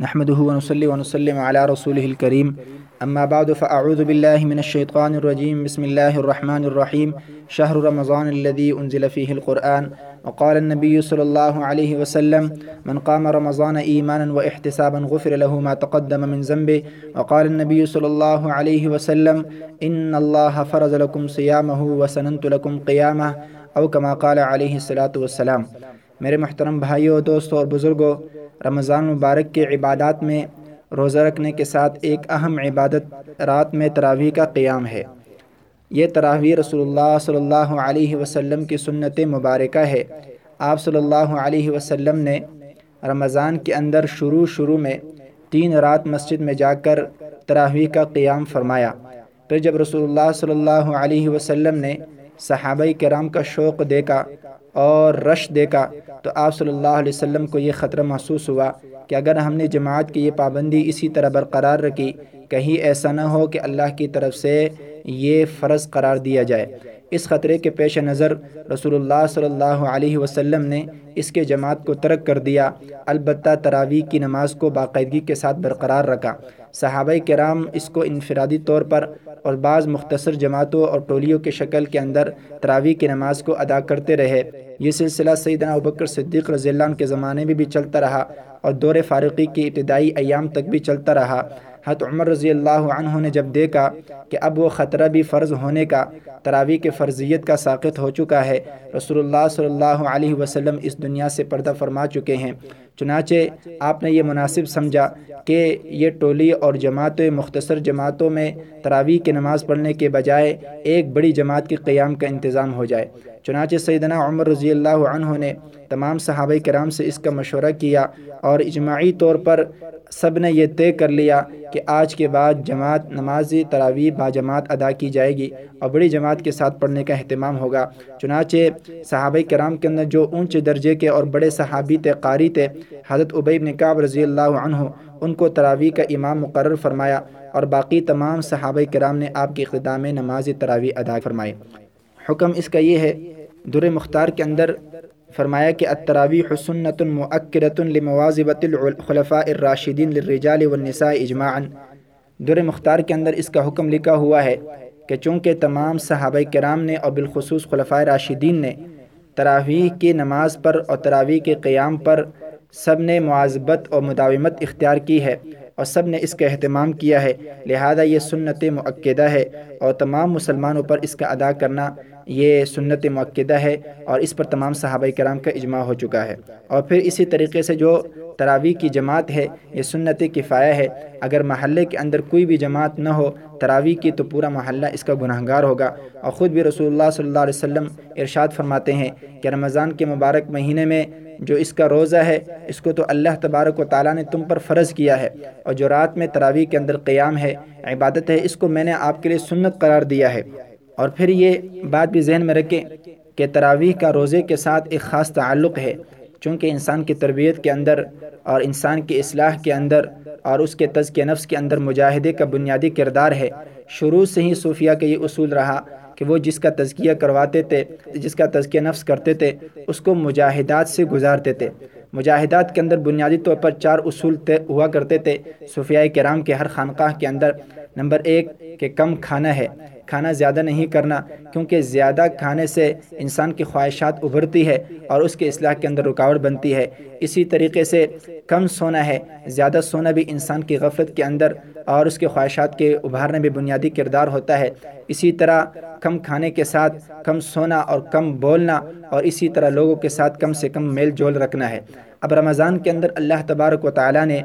نحمده ونصلي ونسلم على رسوله الكريم. أما بعد، فأعوذ بالله من الشيطان الرجيم. بسم الله الرحمن الرحيم. شهر رمضان الذي أنزل فيه القرآن. وقال النبي صلى الله عليه وسلم من قام رمضان إيمانا واحتسابا غفر له ما تقدم من ذنبه. وقال النبي صلى الله عليه وسلم إن الله فرز لكم صيامه وسننت لكم قيامه. او كما قال عليه الصلاة والسلام. میرے محترم بھائیوں دوستوں اور بزرگوں رمضان مبارک کے عبادات میں روزہ رکھنے کے ساتھ ایک اہم عبادت رات میں تراویح کا قیام ہے۔ یہ تراویح رسول اللہ صلی اللہ علیہ وسلم کی سنت مبارکہ ہے۔ آپ صلی اللہ علیہ وسلم نے رمضان کے اندر شروع شروع میں تین رات مسجد میں جا کر تراویح کا قیام فرمایا۔ پھر جب رسول اللہ صلی اللہ علیہ وسلم نے صحابہ کرام کا شوق دیکھا اور رش دیکھا تو آپ صلی اللہ علیہ وسلم کو یہ خطرہ محسوس ہوا کہ اگر ہم نے جماعت کی یہ پابندی اسی طرح برقرار رکھی، کہیں ایسا نہ ہو کہ اللہ کی طرف سے یہ فرض قرار دیا جائے۔ اس خطرے کے پیش نظر رسول اللہ صلی اللہ علیہ وسلم نے اس کے جماعت کو ترک کر دیا۔ البتہ تراویح کی نماز کو باقاعدگی کے ساتھ برقرار رکھا۔ صحابہ کرام اس کو انفرادی طور پر اور بعض مختصر جماعتوں اور ٹولیوں کے شکل کے اندر تراویح کی نماز کو ادا کرتے رہے۔ یہ سلسلہ سیدنا ابکر صدیق رضی اللہ عنہ کے زمانے میں بھی چلتا رہا اور دور فارقی کی ابتدائی ایام تک بھی چلتا رہا۔ حت عمر رضی اللہ عنہ نے جب دیکھا کہ اب وہ خطرہ بھی فرض ہونے کا، تراویح کے فرضیت کا ساقط ہو چکا ہے، رسول اللہ صلی اللہ علیہ وسلم اس دنیا سے پردہ فرما چکے ہیں۔ چنانچہ آپ نے یہ مناسب سمجھا کہ یہ ٹولی اور جماعتیں مختصر جماعتوں میں تراویح کی نماز پڑھنے کے بجائے ایک بڑی جماعت کے قیام کا انتظام ہو جائے۔ چنانچہ سیدنا عمر رضی اللہ عنہ نے تمام صحابہ کرام سے اس کا مشورہ کیا اور اجماعی طور پر سب نے یہ طے کر لیا کہ آج کے بعد جماعت نمازی تراویح با جماعت ادا کی جائے گی اور بڑی جماعت کے ساتھ پڑھنے کا اہتمام ہوگا۔ چنانچہ صحابہ کرام کے اندر جو اونچے درجے کے اور بڑے صحابی تھے، قاری تھے، حضرت عبیب نکاب رضی اللہ عنہ، ان کو تراویح کا امام مقرر فرمایا اور باقی تمام صحابہ کرام نے آپ کی اقتدام نماز تراویح ادا فرمائی حکم اس کا یہ ہے در مختار کے اندر فرمایا کہ التراویح سنت مؤکرت لمواظبت الخلفاء الراشدین للرجال والنساء اجماعا۔ در مختار کے اندر اس کا حکم لکھا ہوا ہے کہ چونکہ تمام صحابہ کرام نے اور بالخصوص خلفاء راشدین نے تراویح کی نماز پر اور تراویح کے قیام پر سب نے معذبت اور مداومت اختیار کی ہے اور سب نے اس کا اہتمام کیا ہے۔ لہذا یہ سنت معقدہ ہے اور تمام مسلمانوں پر اس کا ادا کرنا یہ سنت معقدہ ہے اور اس پر تمام صحابہ کرام کا اجماع ہو چکا ہے۔ اور پھر اسی طریقے سے جو تراویح کی جماعت ہے، یہ سنت کفایہ ہے۔ اگر محلے کے اندر کوئی بھی جماعت نہ ہو تراویح کی، تو پورا محلہ اس کا گناہ گار ہوگا۔ اور خود بھی رسول اللہ صلی اللہ علیہ وسلم ارشاد فرماتے ہیں کہ رمضان کے مبارک مہینے میں جو اس کا روزہ ہے، اس کو تو اللہ تبارک و تعالیٰ نے تم پر فرض کیا ہے۔ اور جو رات میں تراویح کے اندر قیام ہے، عبادت ہے، اس کو میں نے آپ کے لیے سنت قرار دیا ہے۔ اور پھر یہ بات بھی ذہن میں رکھیں کہ تراویح کا روزے کے ساتھ ایک خاص تعلق ہے۔ چونکہ انسان کی تربیت کے اندر اور انسان کی اصلاح کے اندر اور اس کے تزک نفس کے اندر مجاہدے کا بنیادی کردار ہے۔ شروع سے ہی صوفیہ کا یہ اصول رہا کہ وہ جس کا تزکیہ کرواتے تھے، جس کا تزکیہ نفس کرتے تھے، اس کو مجاہدات سے گزارتے تھے۔ مجاہدات کے اندر بنیادی طور پر چار اصول ہوا کرتے تھے۔ صوفیاء کرام کے ہر خانقاہ کے اندر نمبر ایک کہ کم کھانا ہے۔ کھانا زیادہ نہیں کرنا، کیونکہ زیادہ کھانے سے انسان کی خواہشات ابھرتی ہے اور اس کے اصلاح کے اندر رکاوٹ بنتی ہے۔ اسی طریقے سے کم سونا ہے، زیادہ سونا بھی انسان کی غفلت کے اندر اور اس کے خواہشات کے ابھارنے میں بنیادی کردار ہوتا ہے۔ اسی طرح کم کھانے کے ساتھ کم سونا اور کم بولنا اور اسی طرح لوگوں کے ساتھ کم سے کم میل جول رکھنا ہے۔ اب رمضان کے اندر اللہ تبارک و تعالیٰ نے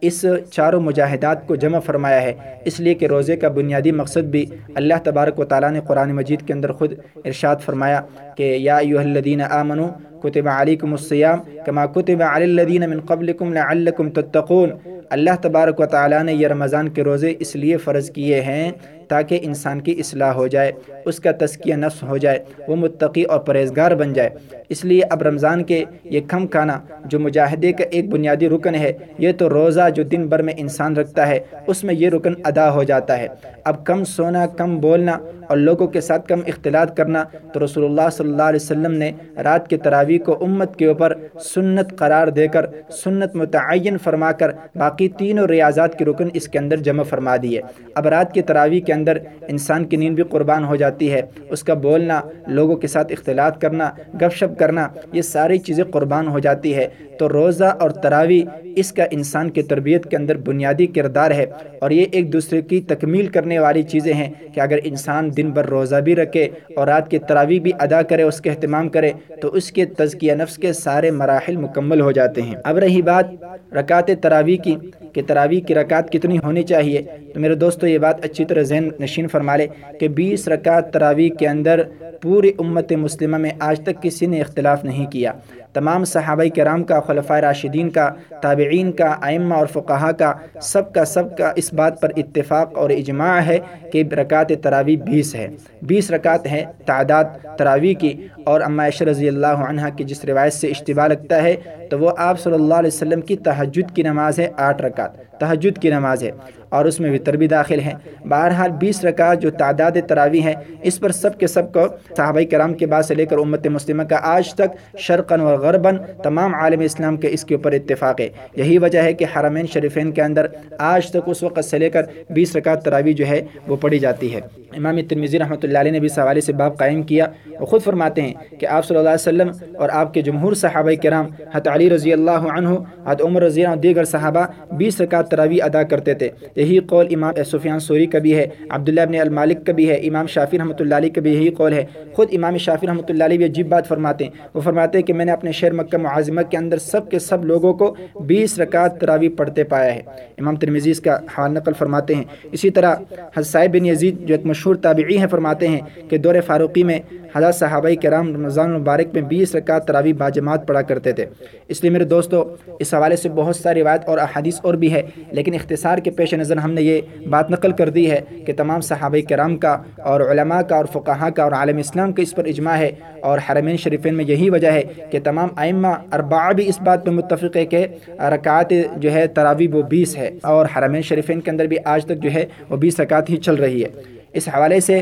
اس چاروں مجاہدات کو جمع فرمایا ہے۔ اس لیے کہ روزے کا بنیادی مقصد بھی اللہ تبارک و تعالیٰ نے قرآن مجید کے اندر خود ارشاد فرمایا کہ یا ایوہ الذین آمنو کتب علیکم السیام کما کتب علی الذین من قبلکم لعلکم تتقون۔ اللہ تبارک و تعالیٰ نے یہ رمضان کے روزے اس لیے فرض کیے ہیں تاکہ انسان کی اصلاح ہو جائے، اس کا تزکیہ نفس ہو جائے، وہ متقی اور پرہیزگار بن جائے۔ اس لیے اب رمضان کے یہ کم کھانا جو مجاہدے کا ایک بنیادی رکن ہے، یہ تو روزہ جو دن بھر میں انسان رکھتا ہے، اس میں یہ رکن ادا ہو جاتا ہے۔ اب کم سونا، کم بولنا اور لوگوں کے ساتھ کم اختلاط کرنا تو رسول اللہ صلی اللہ علیہ وسلم نے رات کے تراویح کو امت کے اوپر سنت قرار دے کر، سنت متعین فرما کر، باقی تینوں ریاضات کے رکن اس کے اندر جمع فرما دیے۔ اب رات کے تراویح کے اندر انسان کی نیند بھی قربان ہو جاتی ہے۔ اس کا بولنا، لوگوں کے ساتھ اختلاط کرنا، گپ شپ کرنا، یہ ساری چیزیں قربان ہو جاتی ہے۔ تو روزہ اور تراویح اس کا انسان کی تربیت کے اندر بنیادی کردار ہے۔ اور یہ ایک دوسرے کی تکمیل کرنے والی چیزیں ہیں کہ اگر انسان دن بھر روزہ بھی رکھے اور رات کی تراویح بھی ادا کرے، اس کے اہتمام کرے، تو اس کے تزکیہ نفس کے سارے مراحل مکمل ہو جاتے ہیں۔ اب رہی بات رکعت تراویح کی، کہ تراویح کی رکعت کتنی ہونی چاہیے۔ تو میرے دوستو، یہ بات اچھی طرح ذہن نشین فرما لے کہ بیس رکعت تراویح کے اندر پوری امت مسلمہ میں آج تک کسی نے اختلاف نہیں کیا۔ تمام صحابہ کرام کا خلفۂ راشدین کا، تابعین کا، ائمہ اور فقہا کا، سب کا سب کا اس بات پر اتفاق اور اجماع ہے کہ رکعت تراویح بیس ہے۔ بیس رکعت ہے تعداد تراویح کی اور عائشہ رضی اللہ عنہ کی جس روایت سے اشتباہ لگتا ہے، تو وہ آپ صلی اللہ علیہ وسلم کی تہجد کی نماز ہے آٹھ رکعت۔ تہجد کی نماز ہے اور اس میں وطر بھی داخل ہے۔ بہرحال بیس رکعت جو تعداد تراوی ہے اس پر سب کے سب کو صحابہ کرام کے بعد سے لے کر امت مسلمہ کا آج تک شرقن و غربن تمام عالم اسلام کے اس کے اوپر اتفاق ہے۔ یہی وجہ ہے کہ حرمین شریفین کے اندر آج تک اس وقت سے لے کر بیس رکعت تراوی جو ہے وہ پڑھی جاتی ہے۔ امام ترمیزی رحمۃ اللہ علیہ نے بھی اس حوالے سے باب قائم کیا وہ خود فرماتے ہیں کہ آپ صلی اللہ علیہ وسلم اور آپ کے جمہور صحابہ کرام حت علی رضی اللہ عنہ حت عمر رضی اللہ دیگر صحابہ بیس رکعت تراوی ادا کرتے تھے۔ یہی قول امام سفیان سوری کا بھی ہے، عبداللہ ابن المالک کا بھی ہے، امام شافی رحمۃ اللہ علیہ کا بھی یہی قول ہے۔ خود امام شافی رحمۃ اللہ علیہ بھی عجیب بات فرماتے ہیں۔ وہ فرماتے ہیں کہ میں نے اپنے شہر مکہ معظمہ کے اندر سب کے سب لوگوں کو بیس رکعت تراوی پڑھتے پایا ہے۔ امام ترمیزی اس کا حال نقل فرماتے ہیں۔ اسی طرح حسائے بن یزید جو ایک مشہور تابعی ہیں، فرماتے ہیں کہ دور فاروقی میں حضرت صحابہ کرام رمضان المبارک میں بیس رکعت تراوی باجماعت پڑھا کرتے تھے۔ اس لیے میرے دوستو، اس حوالے سے بہت ساری روایت اور احادیث اور بھی ہے، لیکن اختصار کے پیش نظر ہم نے یہ بات نقل کر دی ہے کہ تمام صحابہ کرام کا اور علماء کا اور فقہا کا اور عالم اسلام کا اس پر اجماع ہے اور حرمین شریفین میں یہی وجہ ہے کہ تمام ائمہ اربعہ بھی اس بات پہ متفق ہے کہ رکعت جو ہے تراوی وہ بیس ہے اور حرمین شریفین کے اندر بھی آج تک جو ہے وہ بیس رکعت ہی چل رہی ہے۔ اس حوالے سے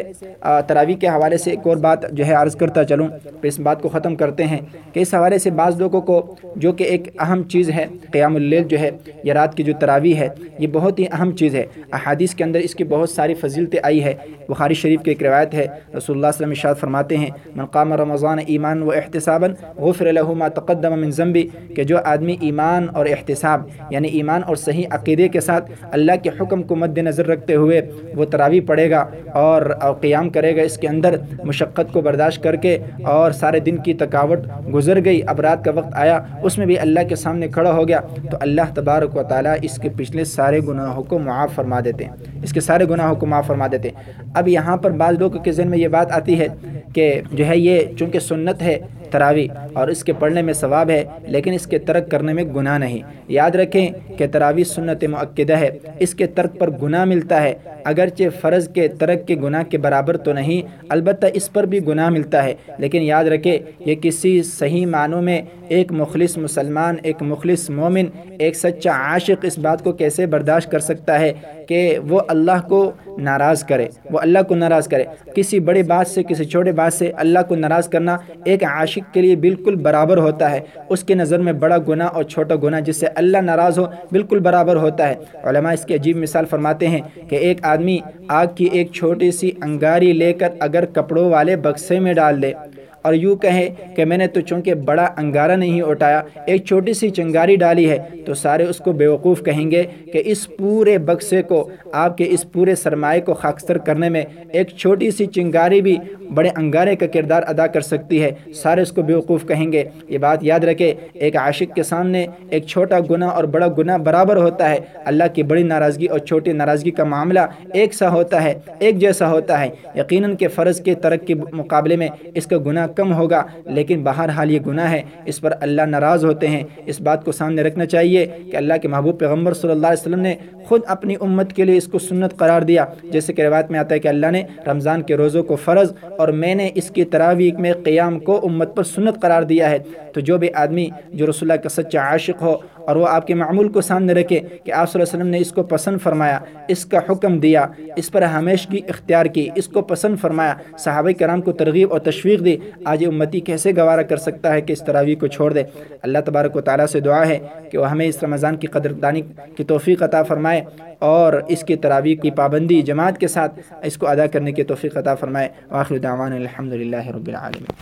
تراویح کے حوالے سے ایک اور بات جو ہے عرض کرتا چلوں، پھر اس بات کو ختم کرتے ہیں کہ اس حوالے سے بعض لوگوں کو جو کہ ایک اہم چیز ہے، قیام اللیل جو ہے یا رات کی جو تراویح ہے، یہ بہت ہی اہم چیز ہے۔ احادیث کے اندر اس کی بہت ساری فضیلتیں آئی ہے بخاری شریف کی ایک روایت ہے، رسول اللہ علیہ وسلم اشاد فرماتے ہیں، من قام رمضان ایمان و احتسابا، غفر له ما تقدم من ذنبی کہ جو آدمی ایمان اور احتساب یعنی ایمان اور صحیح عقیدے کے ساتھ اللہ کے حکم کو مد نظر رکھتے ہوئے وہ تراویح پڑھے گا اور قیام کرے گا، اس کے اندر مشقت کو برداشت کر کے اور سارے دن کی تکاوٹ گزر گئی۔ اب رات کا وقت آیا، اس میں بھی اللہ کے سامنے کھڑا ہو گیا۔ تو اللہ تبارک و تعالیٰ اس کے پچھلے سارے گناہوں کو معاف فرما دیتے ہیں۔ اس کے سارے گناہوں کو معاف فرما دیتے ہیں۔ اب یہاں پر بعض لوگوں کے ذہن میں یہ بات آتی ہے کہ جو ہے یہ چونکہ سنت ہے تراوی اور اس کے پڑھنے میں ثواب ہے، لیکن اس کے ترک کرنے میں گناہ نہیں۔ یاد رکھیں کہ تراوی سنت معقدہ ہے، اس کے ترک پر گناہ ملتا ہے۔ اگرچہ فرض کے ترک کے گناہ کے برابر تو نہیں، البتہ اس پر بھی گناہ ملتا ہے۔ لیکن یاد رکھے یہ کسی صحیح معنوں میں ایک مخلص مسلمان، ایک مخلص مومن، ایک سچا عاشق اس بات کو کیسے برداشت کر سکتا ہے کہ وہ اللہ کو ناراض کرے، وہ اللہ کو ناراض کرے۔ کسی بڑے بات سے، کسی چھوٹے بات سے اللہ کو ناراض کرنا ایک عاشق کے لیے بالکل برابر ہوتا ہے۔ اس کے نظر میں بڑا گناہ اور چھوٹا گناہ جس سے اللہ ناراض ہو بالکل برابر ہوتا ہے۔ علماء اس کی عجیب مثال فرماتے ہیں کہ ایک آدمی آگ کی ایک چھوٹی سی انگاری لے کر اگر کپڑوں والے بکسے میں ڈال دے۔ اور یوں کہیں کہ میں نے تو چونکہ بڑا انگارہ نہیں اٹھایا ایک چھوٹی سی چنگاری ڈالی ہے، تو سارے اس کو بیوقوف کہیں گے کہ اس پورے بکسے کو، آپ کے اس پورے سرمائے کو خاکستر کرنے میں ایک چھوٹی سی چنگاری بھی بڑے انگارے کا کردار ادا کر سکتی ہے۔ سارے اس کو بیوقوف کہیں گے۔ یہ بات یاد رکھے، ایک عاشق کے سامنے ایک چھوٹا گناہ اور بڑا گناہ برابر ہوتا ہے۔ اللہ کی بڑی ناراضگی اور چھوٹی ناراضگی کا معاملہ ایک سا ہوتا ہے، ایک جیسا ہوتا ہے۔ یقیناً کہ فرض کے ترک کے مقابلے میں اس کا گناہ کم ہوگا۔ لیکن بہرحال یہ گناہ ہے۔ اس پر اللہ ناراض ہوتے ہیں۔ اس بات کو سامنے رکھنا چاہیے کہ اللہ کے محبوب پیغمبر صلی اللہ علیہ وسلم نے خود اپنی امت کے لیے اس کو سنت قرار دیا۔ جیسے کہ روایت میں آتا ہے کہ اللہ نے رمضان کے روزوں کو فرض اور میں نے اس کی تراویح میں قیام کو امت پر سنت قرار دیا ہے۔ تو جو بھی آدمی جو رسول اللہ کا سچا عاشق ہو اور وہ آپ کے معمول کو سامنے رکھے کہ آپ صلی اللہ علیہ وسلم نے اس کو پسند فرمایا، اس کا حکم دیا، اس پر ہمیشگی اختیار کی، اس کو پسند فرمایا۔ صحابہ کرام کو ترغیب اور تشویق دی۔ آج امتی کیسے گوارہ کر سکتا ہے کہ اس تراویح کو چھوڑ دے؟ اللہ تبارک و تعالیٰ سے دعا ہے کہ وہ ہمیں اس رمضان کی قدردانی کی توفیق عطا فرمائے اور اس کی تراویح کی پابندی جماعت کے ساتھ اس کو ادا کرنے کی توفیق عطا فرمائے۔ واخر دعوانا الحمد للہ رب العالمین۔